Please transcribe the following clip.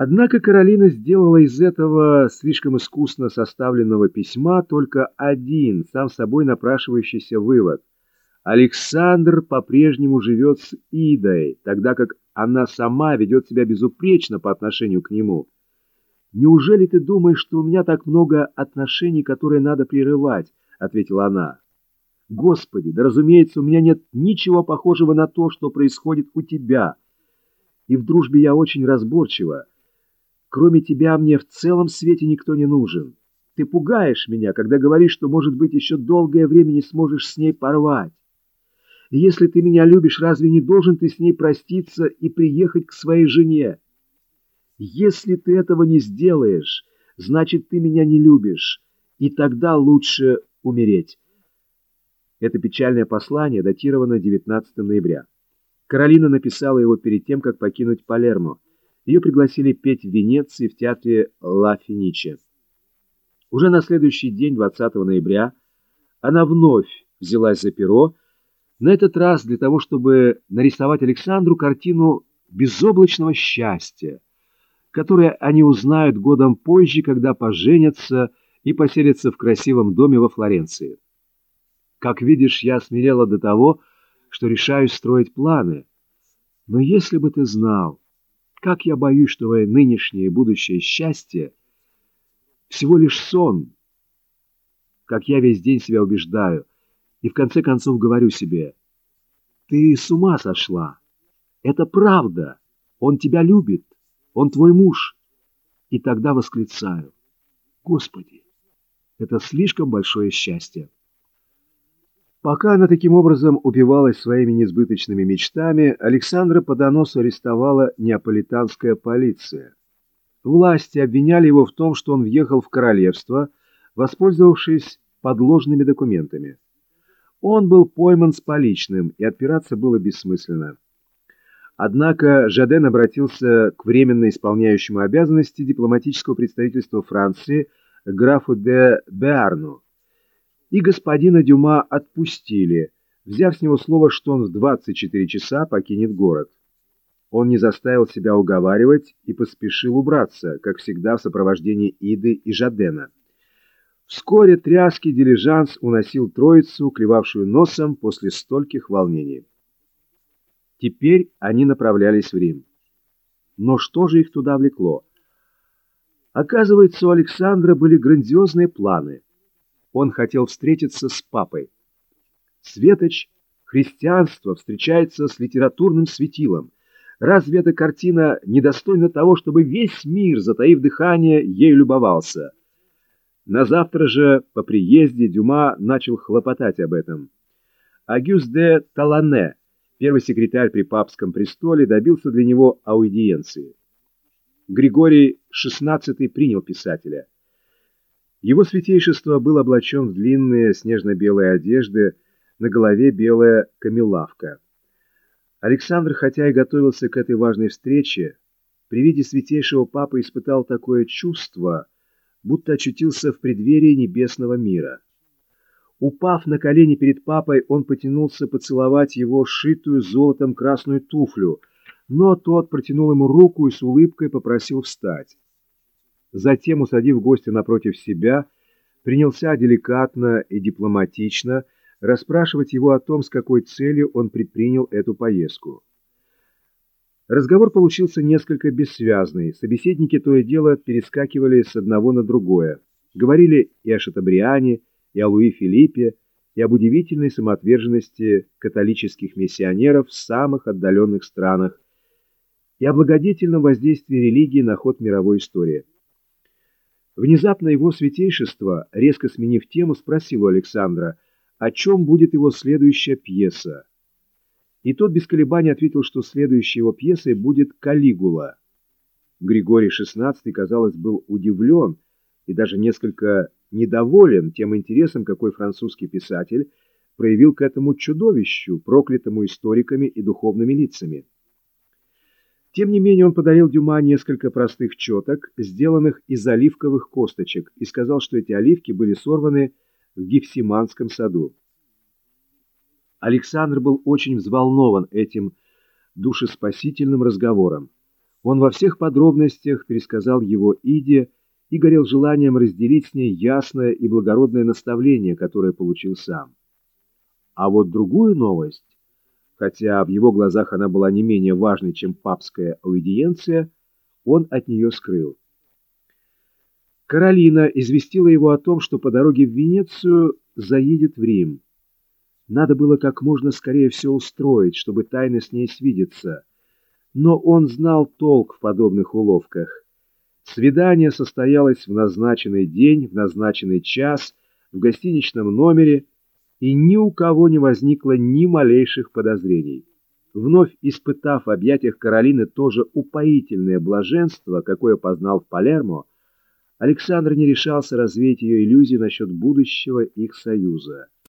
Однако Каролина сделала из этого слишком искусно составленного письма только один, сам собой напрашивающийся вывод. Александр по-прежнему живет с Идой, тогда как она сама ведет себя безупречно по отношению к нему. «Неужели ты думаешь, что у меня так много отношений, которые надо прерывать?» — ответила она. «Господи, да разумеется, у меня нет ничего похожего на то, что происходит у тебя. И в дружбе я очень разборчива. Кроме тебя мне в целом свете никто не нужен. Ты пугаешь меня, когда говоришь, что, может быть, еще долгое время не сможешь с ней порвать. Если ты меня любишь, разве не должен ты с ней проститься и приехать к своей жене? Если ты этого не сделаешь, значит, ты меня не любишь, и тогда лучше умереть. Это печальное послание датировано 19 ноября. Каролина написала его перед тем, как покинуть Палермо. Ее пригласили петь в Венеции в театре Ла Финиче. Уже на следующий день, 20 ноября, она вновь взялась за перо, на этот раз для того, чтобы нарисовать Александру картину безоблачного счастья, которое они узнают годом позже, когда поженятся и поселятся в красивом доме во Флоренции. Как видишь, я смирела до того, что решаюсь строить планы. Но если бы ты знал, как я боюсь, что твое нынешнее и будущее счастье всего лишь сон, как я весь день себя убеждаю, и в конце концов говорю себе, ты с ума сошла. Это правда. Он тебя любит. Он твой муж. И тогда восклицаю, Господи, это слишком большое счастье. Пока она таким образом упивалась своими несбыточными мечтами, Александра по доносу арестовала неаполитанская полиция. Власти обвиняли его в том, что он въехал в королевство, воспользовавшись подложными документами. Он был пойман с поличным, и отпираться было бессмысленно. Однако Жаден обратился к временно исполняющему обязанности дипломатического представительства Франции графу де Беарну, и господина Дюма отпустили, взяв с него слово, что он в 24 часа покинет город. Он не заставил себя уговаривать и поспешил убраться, как всегда в сопровождении Иды и Жадена. Вскоре тряский дилижанс уносил троицу, клевавшую носом после стольких волнений. Теперь они направлялись в Рим. Но что же их туда влекло? Оказывается, у Александра были грандиозные планы – он хотел встретиться с папой. Светоч христианство встречается с литературным светилом. Разве эта картина недостойна того, чтобы весь мир, затаив дыхание, ей любовался? На завтра же, по приезде, Дюма начал хлопотать об этом. Агюс де Талане, первый секретарь при папском престоле, добился для него аудиенции. Григорий XVI принял писателя – его святейшество был облачен в длинные снежно-белые одежды, на голове белая камелавка. Александр, хотя и готовился к этой важной встрече, при виде святейшего папы испытал такое чувство, будто очутился в преддверии небесного мира. Упав на колени перед папой, он потянулся поцеловать его сшитую золотом красную туфлю, но тот протянул ему руку и с улыбкой попросил встать. Затем, усадив гостя напротив себя, принялся деликатно и дипломатично расспрашивать его о том, с какой целью он предпринял эту поездку. Разговор получился несколько бессвязный. Собеседники то и дело перескакивали с одного на другое. Говорили и о Шатабриане, и о Луи Филиппе, и об удивительной самоотверженности католических миссионеров в самых отдаленных странах, и о благодетельном воздействии религии на ход мировой истории. Внезапно его святейшество, резко сменив тему, спросил у Александра, о чем будет его следующая пьеса. И тот без колебаний ответил, что следующей его пьесой будет «Калигула». Григорий XVI, казалось, был удивлен и даже несколько недоволен тем интересом, какой французский писатель проявил к этому чудовищу, проклятому историками и духовными лицами. Тем не менее он подарил Дюма несколько простых четок, сделанных из оливковых косточек, и сказал, что эти оливки были сорваны в Гефсиманском саду. Александр был очень взволнован этим душеспасительным разговором. Он во всех подробностях пересказал его Иде и горел желанием разделить с ней ясное и благородное наставление, которое получил сам. А вот другую новость, хотя в его глазах она была не менее важной, чем папская аудиенция, он от нее скрыл. Каролина известила его о том, что по дороге в Венецию заедет в Рим. Надо было как можно скорее все устроить, чтобы тайно с ней свидеться. Но он знал толк в подобных уловках. Свидание состоялось в назначенный день, в назначенный час, в гостиничном номере, и ни у кого не возникло ни малейших подозрений. Вновь испытав в объятиях Каролины то же упоительное блаженство, какое познал в Палермо, Александр не решался развеять ее иллюзии насчет будущего их союза.